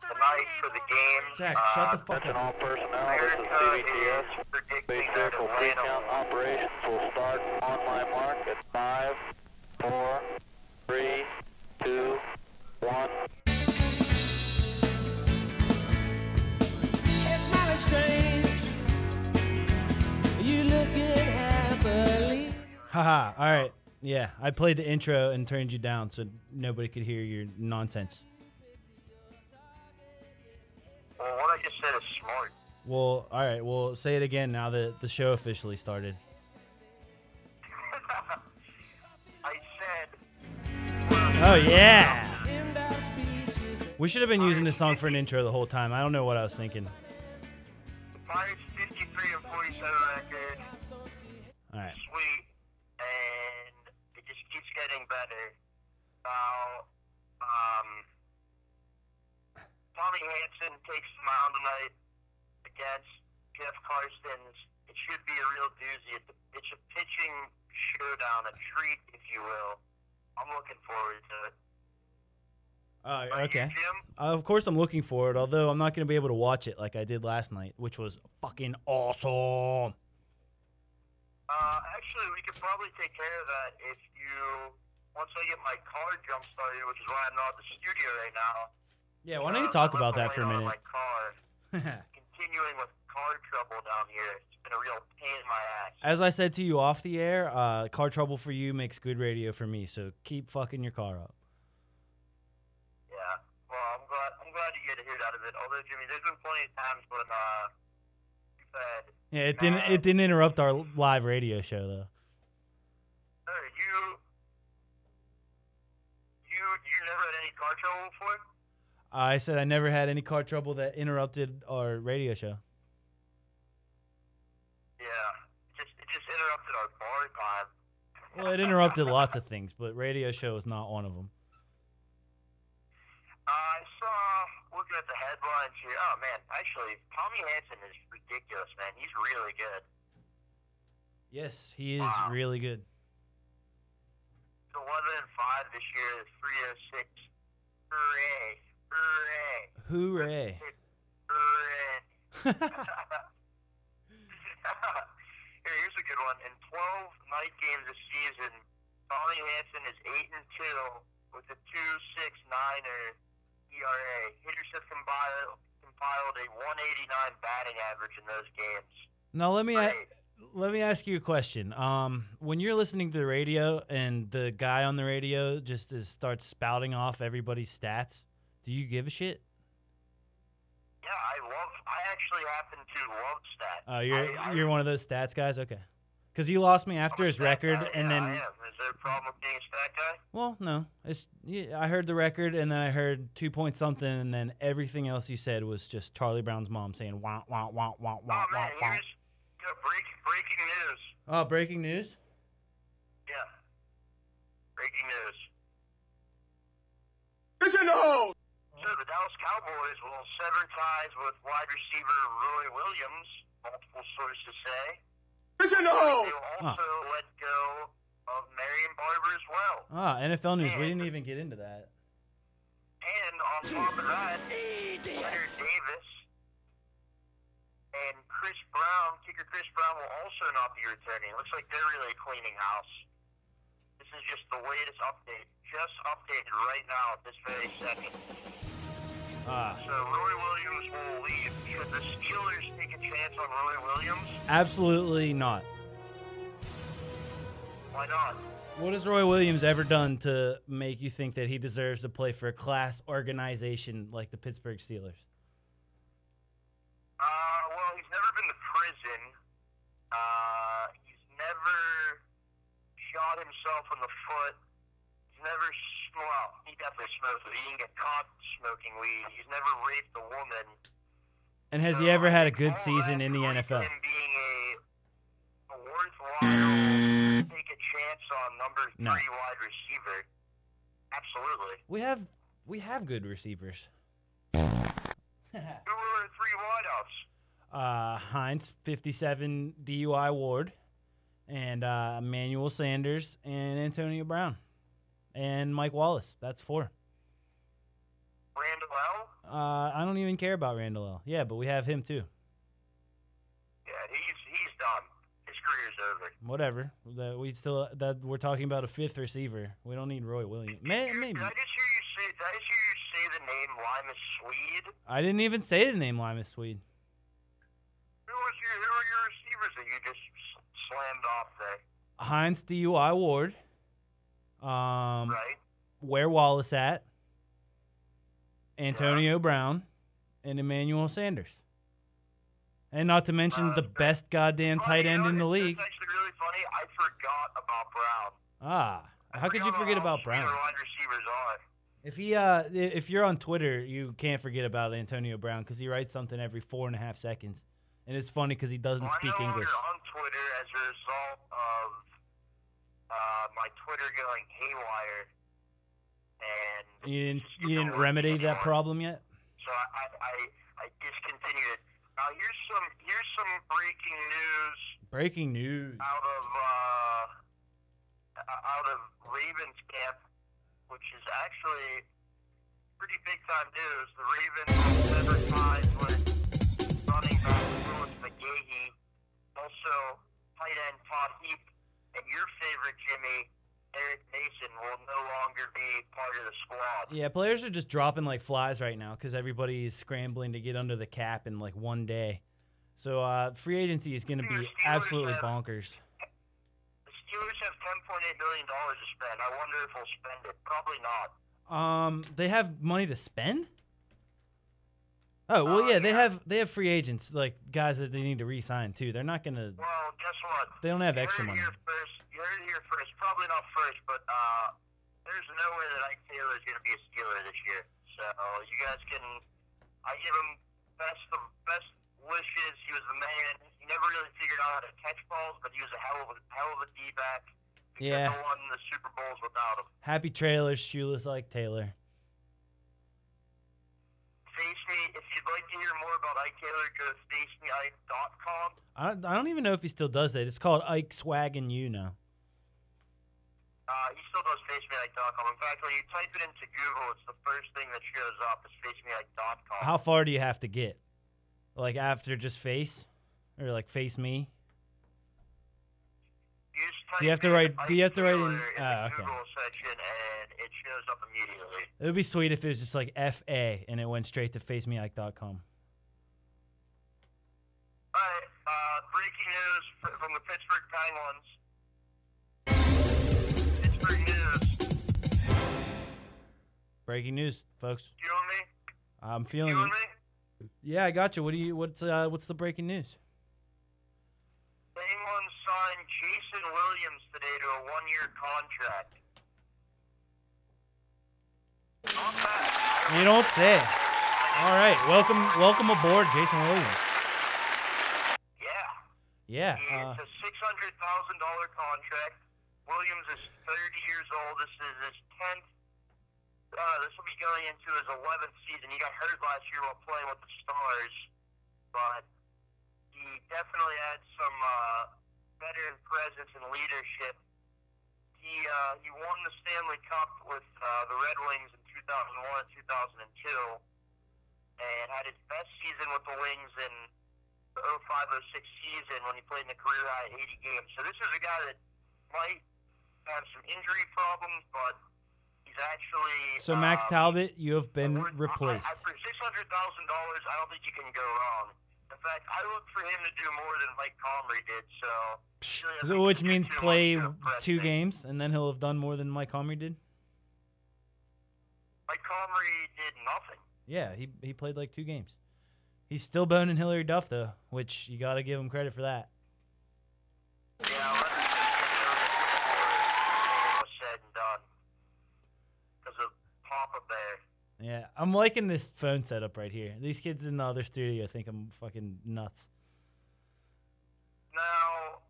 tonight for the game. Zach, uh, shut the fuck up. all personnel, this is America CBTS. is predicting Base that vehicle Atlanta count will operations will start on my mark at five, four, three, two, one. It's mighty strange. You looking happily. Haha. All right. Yeah, I played the intro and turned you down so nobody could hear your nonsense. Well, what I just said is smart. Well, all right. Well, say it again now that the show officially started. I said. Oh yeah. End of speech is We should have been using this song for an intro the whole time. I don't know what I was thinking. Pirates 53 and 47 record. All right. Sweet. And it just keeps getting better. Now, um, Tommy Hanson takes the mound tonight against Jeff Karstens. It should be a real doozy. It's a, pitching showdown, a treat, if you will. I'm looking forward to it. Uh, okay. Uh, of course, I'm looking for it. Although I'm not going to be able to watch it like I did last night, which was fucking awesome. Uh, actually, we could probably take care of that if you, once I get my car jump started, which is why I'm not at the studio right now. Yeah. Why don't you talk about that for a minute? My car, continuing with car trouble down here. It's been a real pain in my ass. As I said to you off the air, uh, car trouble for you makes good radio for me. So keep fucking your car up. Yeah. Well, I'm glad. I'm glad you get a hit out of it. Although, Jimmy, there's been plenty of times when uh, you've had. Yeah, it didn't. It didn't interrupt our live radio show though. Hey, you. You you never had any car trouble before? I said I never had any car trouble that interrupted our radio show. Yeah. Just it just interrupted our bar time. Well, it interrupted lots of things, but radio show is not one of them. I saw, looking at the headlines here, oh man, actually, Tommy Hanson is ridiculous, man. He's really good. Yes, he is Wow. really good. He's 11 and 5 this year, 306. Hooray. Hooray. Hooray! Hooray. Here, here's a good one. In 12 night games this season, Tommy Hanson is 8 and 2 with a 2.69er ERA. Hitters have compiled, compiled a 189 batting average in those games. now let me a- Great. let me ask you a question. Um, when you're listening to the radio and the guy on the radio just is, starts spouting off everybody's stats, do you give a shit? Yeah, I love. I actually happen to love stats. Oh, you're I, I, you're one of those stats guys. Okay, because you lost me after I'm his record, guy, and yeah, then I am. Is there a problem with being a stat guy? well, no, it's yeah, I heard the record, and then I heard two point something, and then everything else you said was just Charlie Brown's mom saying wah wah wah wah oh, wah wah. Oh man, wah. here's yeah, break, breaking news. Oh, breaking news! Yeah, breaking news. So the Dallas Cowboys will sever ties with wide receiver Roy Williams. Multiple sources say. They will also let go of Marion Barber as well. Ah, NFL news. We didn't even get into that. And on top of that, Leonard Davis and Chris Brown, kicker Chris Brown, will also not be returning. Looks like they're really cleaning house. This is just the latest update. Just updated right now at this very second. Ah, So Roy Williams will leave. Should the Steelers take a chance on Roy Williams? absolutely not. Why not? What has Roy Williams ever done to make you think that he deserves to play for a class organization like the Pittsburgh Steelers? Uh, well, he's never been to prison. Uh, he's never shot himself in the foot. He's never, well, he definitely smoked, but he didn't get caught smoking weed. He's never raped a woman. And has he ever had a good season in the NFL? Him being a, a worthwhile take a chance on number No. three wide receiver. Absolutely. We have we have good receivers. Who were the three wideouts? uh, Heinz, 57 DUI Ward, and uh, Emmanuel Sanders and Antonio Brown, and Mike Wallace. That's four. Randle El. Uh, I don't even care about Randle El. Yeah, but we have him too. Yeah, he's he's done. His career's over. Whatever. That we still that we're talking about a fifth receiver. We don't need Roy Williams. May, Did maybe. Did I just hear you say? Did I just hear you say the name Limas Sweed? I didn't even say the name Limas Sweed. Who was your who were your receivers that you just slammed off there? Hines DUI Ward. Um, Right. where Wallace at? Antonio Brown and Emmanuel Sanders. And not to mention Uh, the best goddamn tight end know, in the league. Actually really funny. I forgot about Brown. Ah, I how could you forget about Brown? wide receivers are. If he, uh, if you're on Twitter, you can't forget about Antonio Brown because he writes something every four and a half seconds, and it's funny because he doesn't Well, speak English. on Twitter as a result of uh, my Twitter going haywire, and You didn't, you didn't remedy that anymore. problem yet. So I, I, I, discontinued it. Now here's some here's some breaking news Breaking news. out of uh, out of Ravens camp, which is actually pretty big time news. The Ravens will sever ties with running back Willis McGahee, also tight end Todd Heap, and your favorite Jimmy. Eric Mason will no longer be part of the squad. Yeah, players are just dropping like flies right now because everybody is scrambling to get under the cap in like one day. So uh, free agency is going to be absolutely have- bonkers. The Steelers have $10.8 million to spend. I wonder if they'll spend it. Probably not. Um, they have money to spend. Oh well, Uh, yeah, they have they have free agents like guys that they need to re-sign too. They're not gonna. Well, guess what? They don't have You extra money. first. You heard it here first. Probably not first, but uh, there's no way that Ike Taylor is going to be a Steeler this year. So you guys can. I give him best of best wishes. He was the man. He never really figured out how to catch balls, but he was a hell of a hell of a D back. Yeah. won the Super Bowls without him. Happy trailers, shoeless Ike Taylor. Face me. If you'd like to hear more about Ike Taylor, go to facemeike.com. I don't, I don't even know if he still does that. It's called Ike Swag and You now. Uh, he still does facemeike.com. In fact, when you type it into Google, it's the first thing that shows up is facemeike.com. How far do you have to get? Like after just face, or like face me? Do you have to write- do you have to write in- the okay. Google section, and it shows up immediately. It would be sweet if it was just like F A and it went straight to facemeike.com. All right, uh, breaking news from the Pittsburgh Penguins. Pittsburgh news. Breaking news, folks. You and me? I'm feeling You it. me? Yeah, I got you. What do you? What's uh, what's the breaking news? Penguins signed Jason Williams today to a one-year contract. You don't say. All right, welcome, welcome aboard, Jason Williams. Yeah. Yeah, uh, It's a six hundred thousand dollar contract. Williams is thirty years old. This is his tenth. Uh, this will be going into his eleventh season. He got hurt last year while playing with the Stars, but he definitely had some uh, veteran presence and leadership. He uh, he won the Stanley Cup with uh, the Red Wings in 2001 and 2002, and had his best season with the Wings in the 05-06 season when he played in the career high 80 games. So this is a guy that might have some injury problems, but he's actually. so Max um, Talbot, you have been worth- replaced. I, I, for six hundred thousand dollars, I don't think you can go wrong. In fact, I look for him to do more than Mike Comrie did. So, really, So which means play much to impress two games, and then he'll have done more than Mike Comrie did. Mike Comrie did nothing. Yeah, he he played like two games. He's still boning Hilary Duff though, which you got to give him credit for that. Yeah, let's just get before it was said and done. Because of Papa Bear. Yeah, I'm liking this phone setup right here. These kids in the other studio think I'm fucking nuts. Now,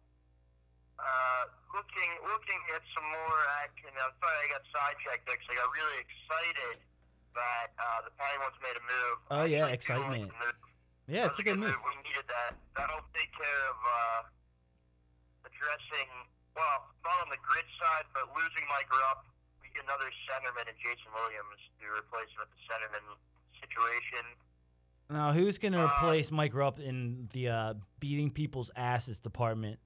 uh, looking looking at some more action. I'm sorry I got sidetracked there 'cause I got really excited that uh, the Penguins made a move. Oh, yeah, like excitement. Yeah, it's a good move. We needed that. That'll take care of uh, addressing, well, not on the grid side, but losing Mike Rupp. Another centerman in Jason Williams to replace him at the centerman situation. Now, who's gonna Uh, replace Mike Rupp in the uh, beating people's asses department?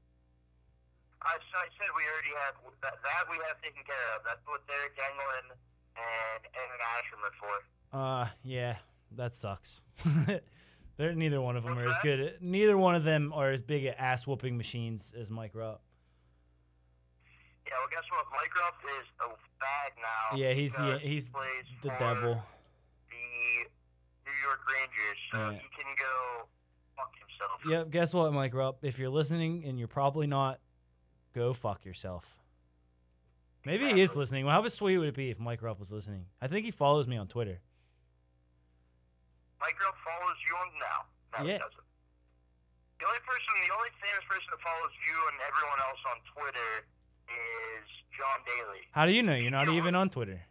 I, so I said we already have that, that we have taken care of. That's what Deryk Engelland and Aaron Asherman are for. Uh, yeah, that sucks. They're neither one of them are as good. Neither one of them are as big at ass whooping machines as Mike Rupp. Yeah, well, guess what? Mike is a bag now. Yeah, he's the he's the devil. The New York Rangers, so Yeah. he can go fuck himself. Yep. Guess what, Mike Rupp? If you're listening, and you're probably not, go fuck yourself. Maybe he is listening. Well, how sweet would it be if Mike Rupp was listening? I think he follows me on Twitter. Mike Rupp follows you on now. No, Yeah. he doesn't. The only person, the only famous person that follows you and everyone else on Twitter is John Daly. How do you know you're not even on Twitter?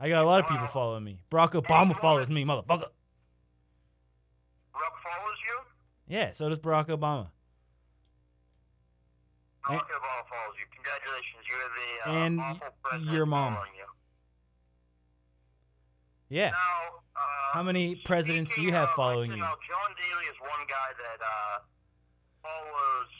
I got a lot of people following me. Barack Obama follows me, motherfucker. Rupp follows you. Yeah, so does Barack Obama. And- Barack Obama follows you. Congratulations, you are the uh, And awful president your mom. following you. Yeah. Now, uh, How many presidents do you have following you? Now, John Daly is one guy that uh, follows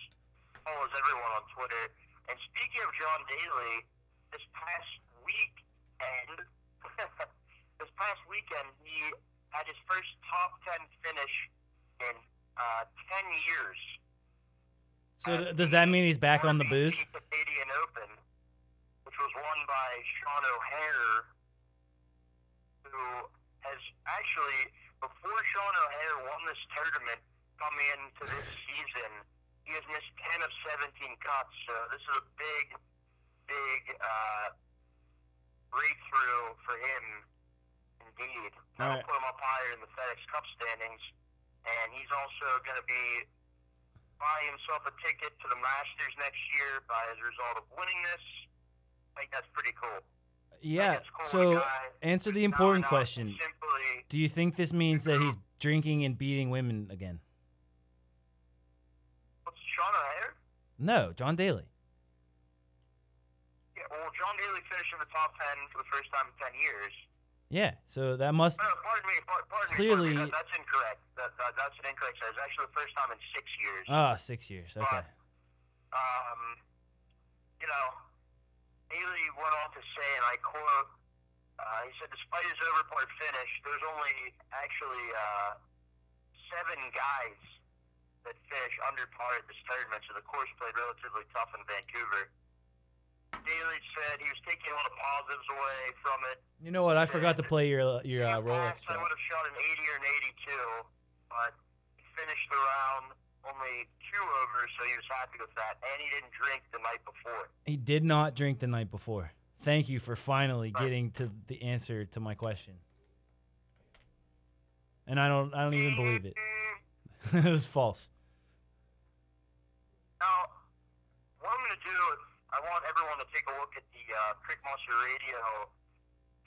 follows everyone on Twitter. And speaking of John Daly, this past weekend, this past weekend, he had his first top ten finish in uh, ten years. So does that mean he's back on the booze? The Canadian Open, which was won by Sean O'Hair, who has actually, before Sean O'Hair won this tournament coming into this season, he has missed 10 of 17 cuts. So this is a big, big uh, breakthrough for him, indeed. That'll Alright. put him up higher in the FedEx Cup standings. And he's also going to be buying himself a ticket to the Masters next year by as a result of winning this. I think that's pretty cool. Yeah. cool So when a guy answer the important question. Simply, Do you think this means that he's drinking and beating women again? Sean O'Hair? No, John Daly. Yeah, well, John Daly finished in the top 10 for the first time in 10 years. Yeah. So that must. No, pardon me, par- pardon Clearly- me. Pardon me. That, that's incorrect. That, that, that's an incorrect. It's actually the first time in six years. Ah, six years. Okay. um, you know, Haley went on to say, and I quote, uh, he said, despite his overpar finish, there's only actually uh, seven guys that finish under par at this tournament, so the course played relatively tough in Vancouver. Daly said he was taking a lot of positives away from it. You know what? I forgot to play your your uh, Rolex. I would have shot an 80 or an 82, but he finished the round only two over, so he was happy with that. And he didn't drink the night before. He did not drink the night before. Thank you for finally getting to the answer to my question. And I don't I don't even believe it. It was false. Now, what I'm going to do is I want everyone to take a look at the uh, Crick Monster Radio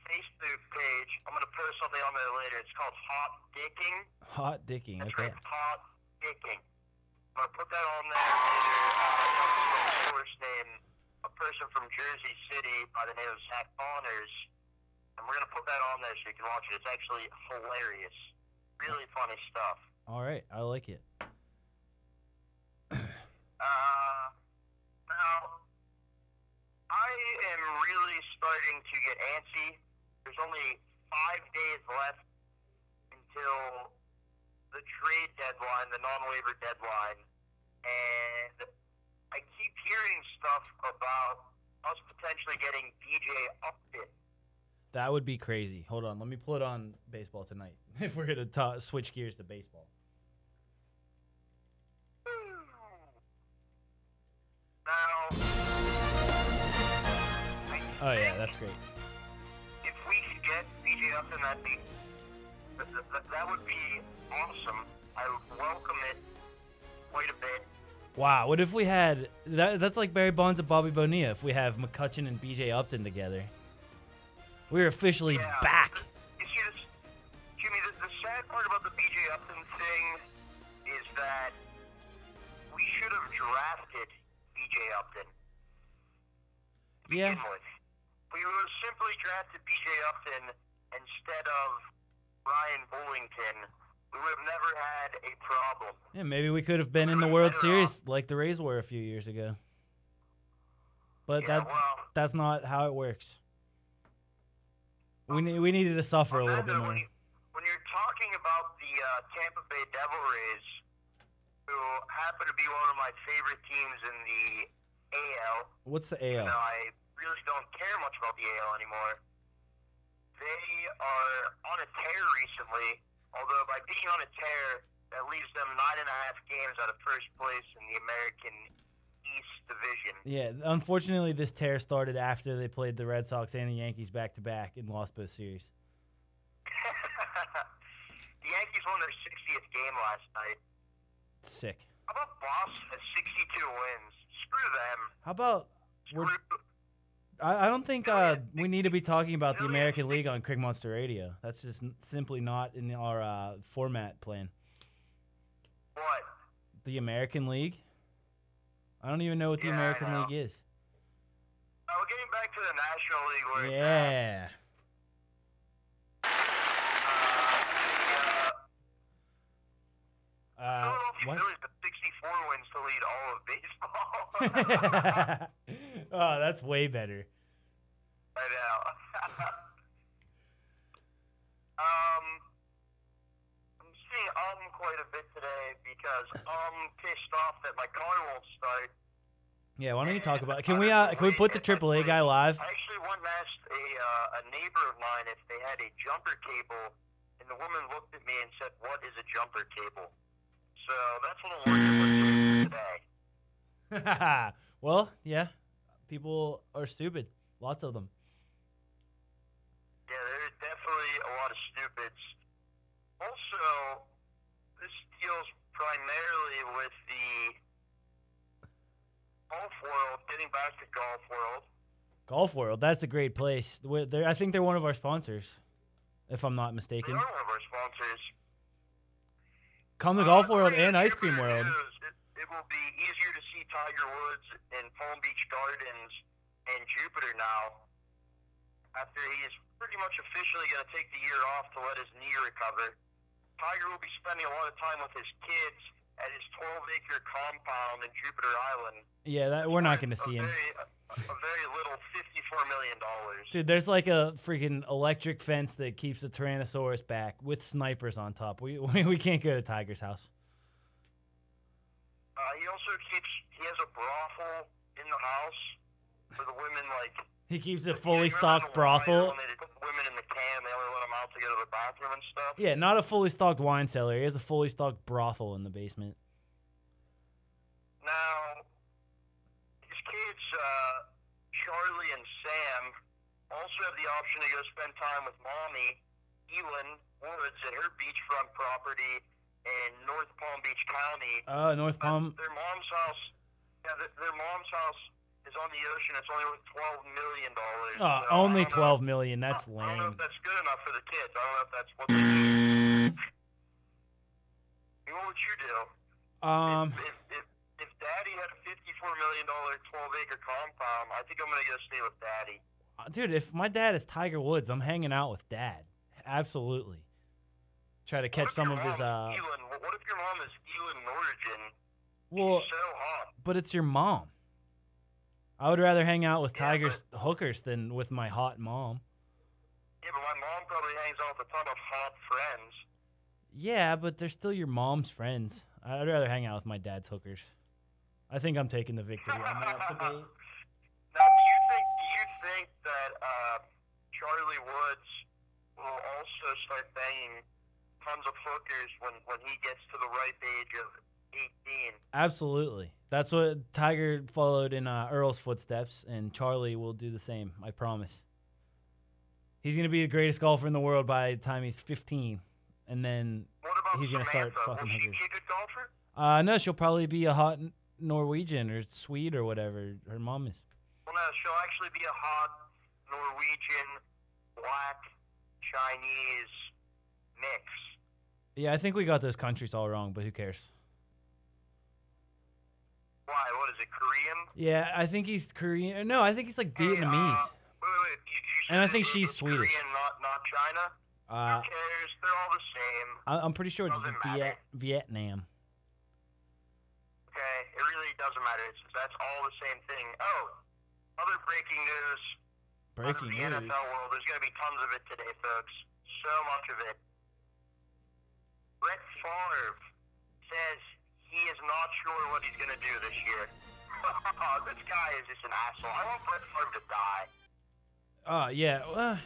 Facebook page. I'm going to post something on there later. It's called Hot Dicking. Hot dicking. That's Okay. right, hot dicking. I'm gonna put that on there later. Uh, I talked to some source named a person from Jersey City by the name of Zach Connors, and we're gonna put that on there so you can watch it. It's actually hilarious, really funny stuff. All right. I like it. Uh, now, I am really starting to get antsy. There's only five days left until the trade deadline, the non-waiver deadline, and I keep hearing stuff about us potentially getting BJ Upton. That would be crazy. Hold on. Let me pull it on baseball tonight. If we're gonna switch gears to baseball. Now, Oh yeah, that's great. if we could get BJ Upton, that'd be that, that, that would be awesome. I would welcome it quite a bit. Wow. What if we had that? That's like Barry Bonds and Bobby Bonilla. If we have McCutcheon and B.J. Upton together, we're officially Yeah. back. You see, this, Jimmy, the, the sad part about the BJ Upton thing is that we should have drafted BJ Upton. to Yeah. With. We would have simply drafted BJ Upton instead of Ryan Bullington, we would have never had a problem. Yeah, maybe we could have been in the World Series like the Rays were a few years ago. But yeah, that well, that's not how it works. We ne- we needed to suffer a little bit more. When, you, when you're talking about the uh, Tampa Bay Devil Rays, who happen to be one of my favorite teams in the AL, What's the AL? though I really don't care much about the AL anymore, they are on a tear recently. Although by being on a tear, that leaves them nine and a half games out of first place in the American East Division. Yeah, unfortunately, this tear started after they played the Red Sox and the Yankees back to back and lost both series. the Yankees won their 60th game last night. Sick. How about Boston at 62 wins? Screw them. How about we're, Screw, I, I don't think uh, we need to be talking about the American League on Crick Monster Radio. That's just n- simply not in our uh, format plan. what? The American League. I don't even know what the Yeah, I American know. League is. Uh, we're getting back to the National League where it's at. Yeah. Uh, uh, Philadelphia what? Phillies have 64 wins to lead all of baseball. oh, that's way better. I know. um, I'm seeing um quite a bit today because I'm pissed off that my car won't start. Yeah, why don't you talk about? Can we uh can we put the AAA guy live? I actually and asked a, uh, a neighbor of mine if they had a jumper cable, and the woman looked at me and said, "What is a jumper cable?" So that's what I'm working today. well, yeah, people are stupid. Lots of them. Yeah, there's definitely a lot of stupids. Also, this deals primarily with the golf world, getting back to golf world. Golf World, that's a great place. I think they're one of our sponsors, if I'm not They mistaken. are one of our sponsors. Come to Uh, Golf World and Ice Cream World. It, it will be easier to see Tiger Woods in Palm Beach Gardens and Jupiter now, after he is pretty much officially going to take the year off to let his knee recover. Tiger will be spending a lot of time with his kids at his 12-acre compound in Jupiter Island. Yeah, that, we're not going to see him. Very, a, a very little $54 million. Dude, there's like a freaking electric fence that keeps the Tyrannosaurus back with snipers on top. We we, we can't go to Tiger's house. Uh, he also keeps, he has a brothel in the house for the women, like, He keeps a fully stocked brothel. When they put women in the can, they only let them out to go to the bathroom and stuff. Yeah, not a fully stocked wine cellar. He has a fully stocked brothel in the basement. Now, his kids, uh, Charlie and Sam, also have the option to go spend time with mommy, Elin Woods, at her beachfront property in North Palm Beach County. Oh, North But Palm. Their mom's house, yeah, their, their mom's house is on the ocean. It's only worth twelve million dollars. Oh, only twelve million. That's land. I don't know if that's good enough for the kids. I don't know if that's what they need. What would you do? Um, if, if, if, if Daddy had a fifty-four million dollar, twelve-acre compound, I think I'm gonna go stay with Daddy. dude, if my dad is Tiger Woods, I'm hanging out with dad. Absolutely. Try to catch some of his. Uh, is Elin? What if your mom is Elin Nordegren? well, so hot. but it's your mom. I would rather hang out with Yeah, Tiger's hookers than with my hot mom. Yeah, but my mom probably hangs out with a ton of hot friends. Yeah, but they're still your mom's friends. I'd rather hang out with my dad's hookers. I think I'm taking the victory on that debate. Now, do you think do you think that uh, Charlie Woods will also start banging tons of hookers when, when he gets to the ripe age of 18? Absolutely. That's what Tiger followed in uh, Earl's footsteps, and Charlie will do the same. I promise. He's gonna be the greatest golfer in the world by the time he's 15, and then He's gonna start Samantha? fucking Will she be a good golfer? Uh, no, she'll probably be a hot Norwegian or Swede or whatever her mom is. Well, no, she'll actually be a hot Norwegian, black, Chinese mix. Yeah, I think we got those countries all wrong, but who cares? Why? What is it? Korean? Yeah, I think he's Korean. No, I think he's like Hey, Vietnamese. uh, wait, wait, wait. You, you And I think she's Swedish. Korean, not not China. Uh, Who cares? They're all the same. I- I'm pretty sure it's Viet- Vietnam. Okay, it really doesn't matter. It's, that's all the same thing. Oh, other breaking news. Breaking the news. NFL world. There's going to be tons of it today, folks. So much of it. Brett Favre says he is not sure what he's going to do this year. this guy is just an asshole. I want Brett Favre to die. Oh yeah, uh,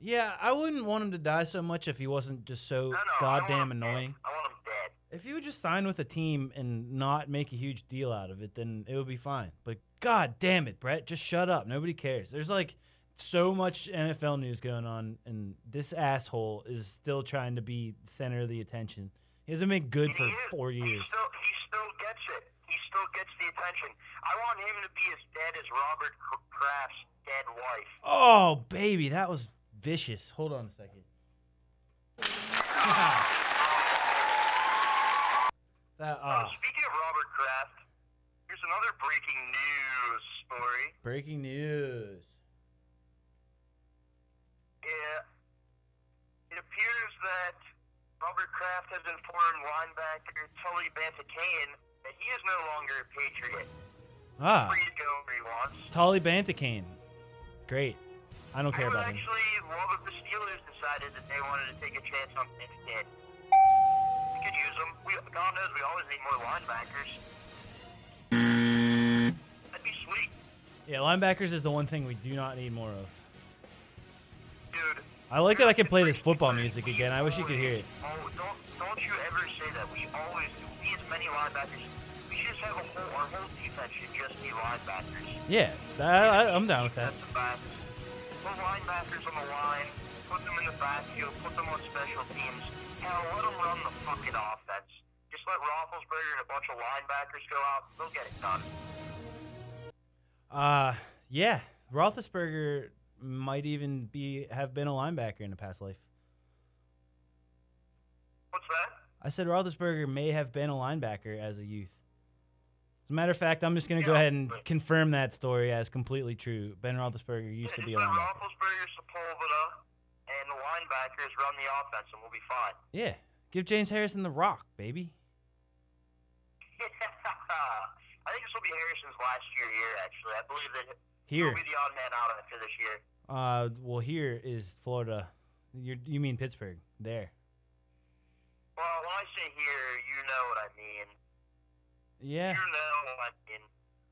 yeah. I wouldn't want him to die so much if he wasn't just so No, no, goddamn annoying. Dead. I want him dead. If he would just sign with a team and not make a huge deal out of it, then it would be fine. But god damn it, Brett, just shut up. Nobody cares. There's like so much NFL news going on, and this asshole is still trying to be center of the attention. He hasn't been good for He is. four He years. still, he still gets it. He still gets the attention. I want him to be as dead as Robert Kraft's dead wife. Oh baby, that was vicious. Hold on a second. that Oh, ah, speaking of Robert Kraft, here's another breaking news story. breaking news. Yeah. It appears that Robert Kraft has informed linebacker Tully Banta-Cain that he is no longer a Patriot. Ah, Free to go where he wants. Tolly Banta-Cain. Great. I don't care would about him. actually love if the Steelers decided that they wanted to take a chance on Banta-Cain. We could use him. We, God knows we always need more linebackers. That'd be sweet, Yeah, linebackers is the one thing we do not need more of. I like that I can play this football music again. I wish you could hear it. Oh, don't don't you ever say that. We always we as many linebackers. We should just have a whole our whole defense should just be linebackers. Yeah, I, I'm down with that. That's the fact. Put linebackers on the line. Put them in the backfield. Put them on special teams. Hell, let them run the fucking offense. Just let Roethlisberger and a bunch of linebackers go out. They'll get it done. Uh, yeah, Roethlisberger might even be have been a linebacker in a past life. What's that? I said Roethlisberger may have been a linebacker as a youth. As a matter of fact, I'm just going to go ahead and confirm that story as completely true. Ben Roethlisberger used Yeah, to be a linebacker. Roethlisberger, Sepulveda, and the linebackers run the offense, and we'll be fine. Yeah, give James Harrison the rock, baby. I think this will be Harrison's last year here. Actually, I believe that Here, he'll be the odd man out after this year. uh, well, here is Florida. you you mean Pittsburgh? There. Well, when I say here, you know what I mean. Yeah, You know what I mean.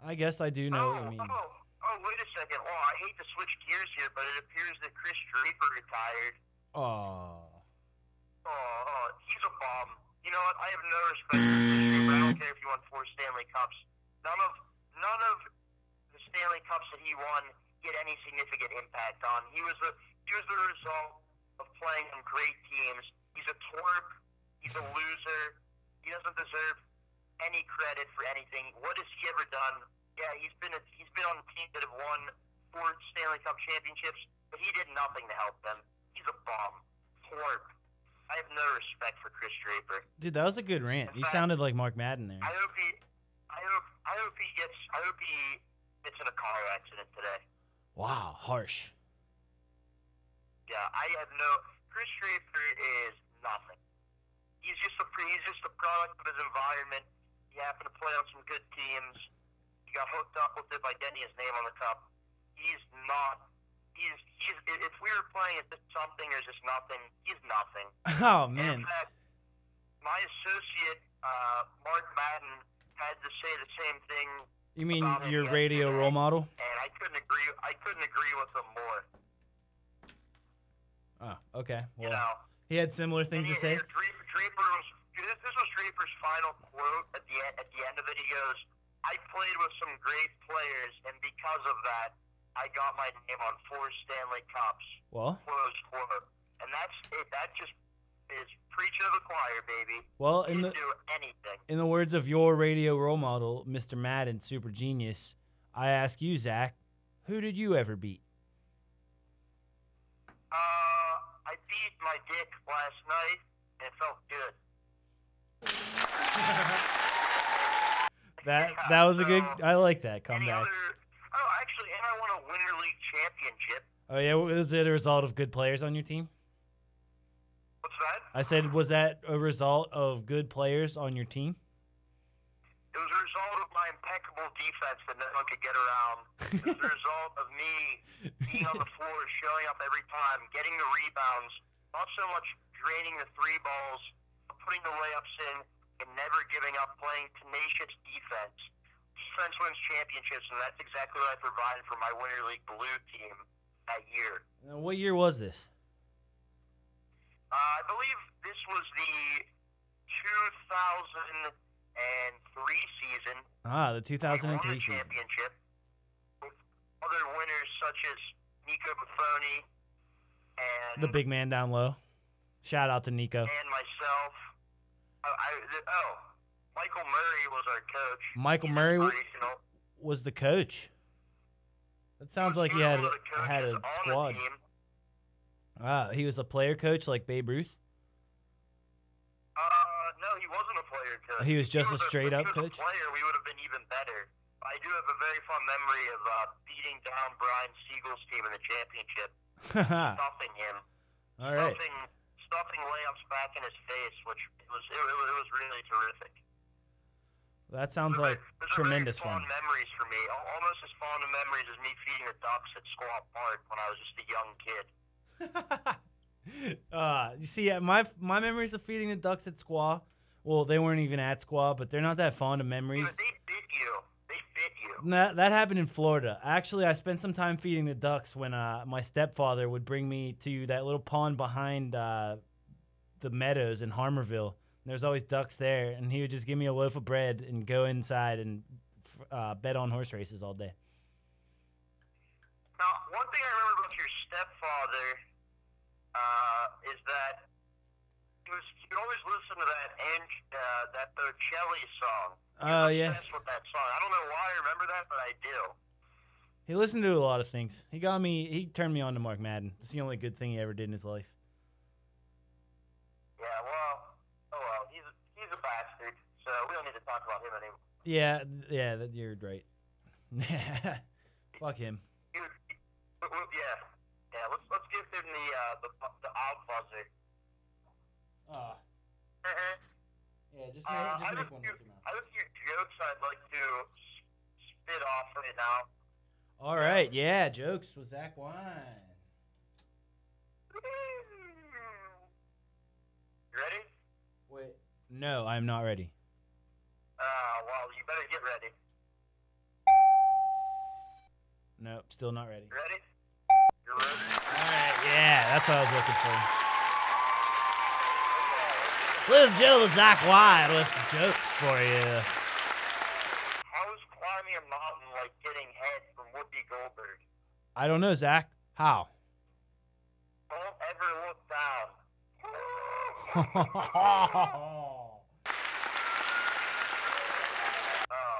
I guess I do know oh, what you mean. oh, oh, wait a second. Oh, I hate to switch gears here, but it appears that Kris Draper retired. Oh, Oh, oh, he's a bum. You know what? I have no respect for Kris Draper. I don't care if you won four Stanley Cups. None of none of Stanley Cups that he won get any significant impact on. He was the he was the result of playing on great teams. He's a twerp. He's a loser. He doesn't deserve any credit for anything. What has he ever done? Yeah, he's been a, he's been on teams that have won four Stanley Cup championships, but he did nothing to help them. He's a bum. Twerp. I have no respect for Kris Draper. dude, that was a good rant. You fact- sounded like Mark Madden there. I hope he, I hope, I hope he gets, I hope he gets in a car accident today. Wow, harsh. Yeah, I have no. Kris Draper is nothing. He's just a, he's just a product of his environment. He happened to play on some good teams. He got hooked up with it by getting his name on the cup. He's not. He's, he's if we were playing at this something or just nothing, he's nothing. Oh And man, In fact, my associate uh, Mark Madden had to say the same thing you mean your radio role model? and I couldn't agree. I couldn't agree with him more. Oh, okay. You Well, know, he had similar things and to say. Draper, was. This, this was Draper's final quote at the end. At the end of it, he goes, "I played with some great players, and because of that, I got my name on four Stanley Cups." Well, Close quote. And that's it. That just is preaching to the choir, baby. well, in the do anything. in the words of your radio role model, Mr. Madden, super genius, I ask you, Zach, who did you ever beat? Uh, I beat my dick last night, and it felt good. That that was a good. I like that comeback. other? Oh, actually, and I won a Winter League championship. Oh yeah, was it a result of good players on your team? What's that? I said, was that a result of good players on your team? It was a result of my impeccable defense that no one could get around. It was a result of me being on the floor, showing up every time, getting the rebounds, not so much draining the three balls, but putting the layups in, and never giving up, playing tenacious defense. Defense wins championships, and that's exactly what I provided for my Winter League Blue team that year. Uh, What year was this? Uh, I believe this was the 2003 season. Ah, the We won 2003 the season. championship with other winners such as Nico Buffoni and The big man down low. Shout out to Nico. and myself. Uh, I, oh, Michael Murray was our coach. Michael He's Murray w- was the coach. That sounds like he had one of the had a squad. Ah, he was a player coach like Babe Ruth. Uh, no, he wasn't a player coach. He was just a he was coach? A player, we would have been even better. I do have a very fond memory of uh, beating down Brian Siegel's team in the championship, All stuffing him, right. stuffing, stuffing layups back in his face, which was it, was- it was really terrific. That sounds like those tremendous fun. fond memories for me. Almost as fond of memories as me feeding the ducks at Squaw Park when I was just a young kid. uh, you see, uh, my my memories of feeding the ducks at Squaw. Well, they weren't even at Squaw, but they're not that fond of memories. they fit you. They fit you. That that happened in Florida. Actually, I spent some time feeding the ducks when uh, my stepfather would bring me to that little pond behind uh, the meadows in Harmarville. There's always ducks there, and he would just give me a loaf of bread and go inside and uh, bet on horse races all day. Now, one thing I remember about your stepfather uh, is that he was he always listen to that and uh, that Bocelli song. Oh yeah, obsessed with that song. I don't know why I remember that, but I do. he listened to a lot of things. He got me. He turned me on to Mark Madden. It's the only good thing he ever did in his life. Yeah, well, oh well, he's a, he's a bastard, so we don't need to talk about him anymore. Yeah, yeah, that, you're right. Fuck him. He was, he, yeah, yeah. Let's let's give him the uh, the the out buzzer. Uh, Uh-huh. yeah, just Uh, I have a few I have a few jokes I'd like to spit off right now. All right, yeah, jokes with Zach Wine. You ready? Wait, no, I'm not ready. Uh, well, you better get ready. Nope, still not ready. Ready? All right, yeah, that's what I was looking for. Ladies and gentlemen, Zach Wine with jokes for you. How is climbing a mountain like getting head from Whoopi Goldberg? I don't know, Zach. How? Don't ever look down. Oh,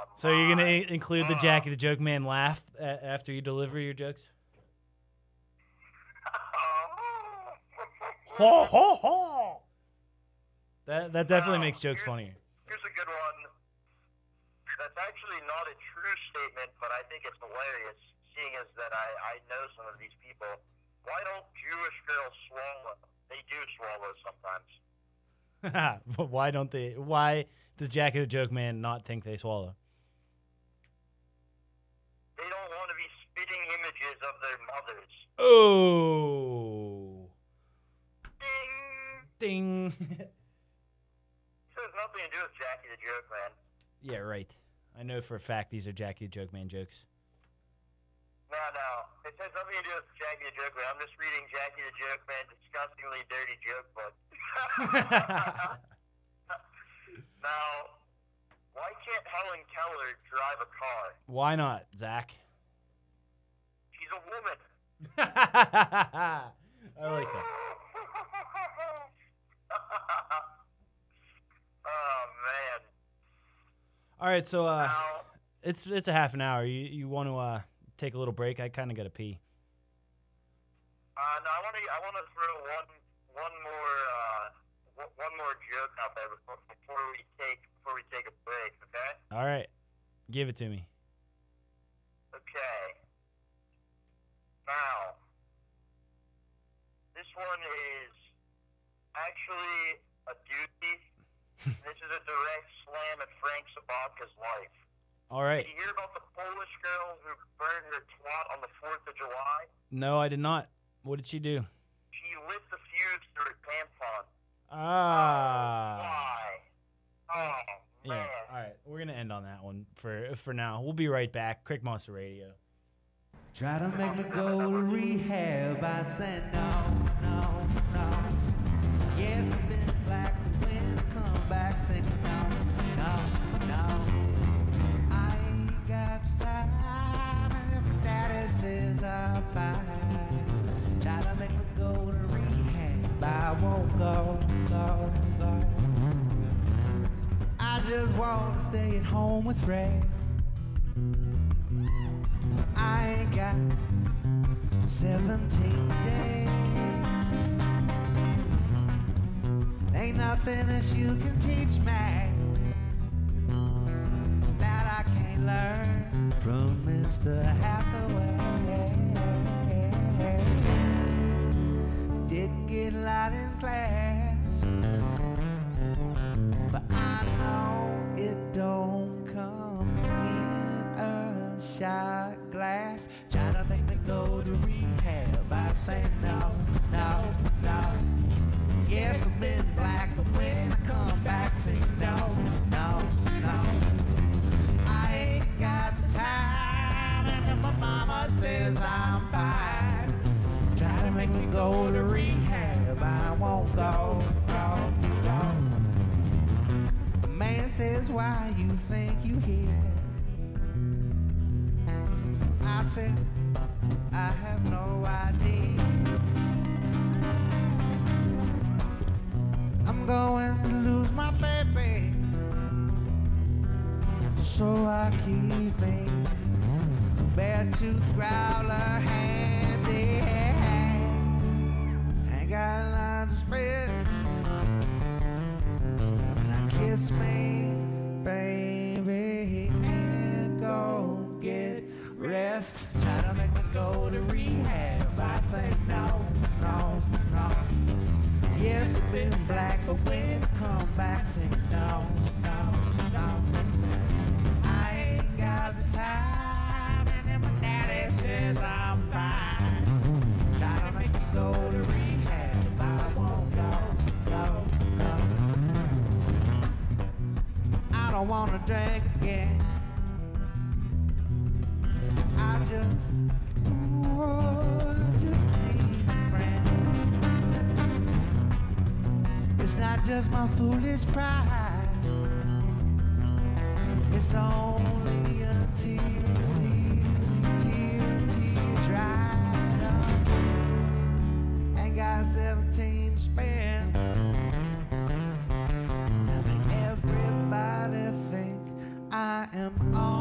so you're gonna oh include the Jackie the Joke Man laugh after you deliver your jokes? Ho ho ho! That that definitely Wow, makes jokes here's- funnier. Here's a good one. That's actually not a true statement, but I think it's hilarious, seeing as that I, I know some of these people. Why don't Jewish girls swallow? They do swallow sometimes. But why don't they? Why does Jackie the Joke Man not think they swallow? They don't want to be spitting images of their mothers. Oh, Ding! This has nothing to do with Jackie the Joke Man. yeah, right. I know for a fact these are Jackie the Joke Man jokes. No, no. It has nothing to do with Jackie the Joke Man. I'm just reading Jackie the Joke Man disgustingly dirty joke book. now, why can't Helen Keller drive a car? Why not, Zach? She's a woman. I like that. oh man. All right, so uh, Now, it's it's a half an hour. You you want to uh take a little break? I kind of gotta pee. uh, no, I want to. I want to throw one one more uh, one one more joke out there before, before we take before we take a break. Okay. All right, give it to me. Okay. Now, this one is actually a doozy. this is a direct slam at Frank Sabatka's life. All right. Did you hear about the Polish girl who burned her twat on the 4th of July? No, I did not. What did she do? She lit the fuse through a tampon. Ah. Why? Oh, Yeah. All right. We're gonna end on that one for for now. We'll be right back. Crick Monster Radio. Try to make me go to rehab. I said no, no, I ain't got 17 days. Ain't nothing that you can teach me that I can't learn from Mr. Hathaway. Didn't get a lot in class, go to rehab. I won't go, go, go. Man says, Why you think you here? I said, I have no idea. I'm going to lose my baby. So I keep me bear tooth growler handy. Got a to spend. Now kiss me, baby, and go get rest. Try to make me go to rehab. I say no, no, no. Yes, I've been black, but when I come back, say no. I don't wanna drink again. I just, ooh, I just need a friend. It's not just my foolish pride. It's only a tear, tear, tear, tear up. Ain't got 17 to am I?